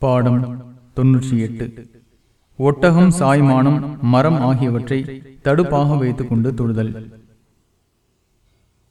பாடம் தொன்னூற்றி எட்டு ஒட்டகம் சாய்மானம் மரம் ஆகியவற்றை தடுப்பாக வைத்துக் கொண்டு தொழுதல்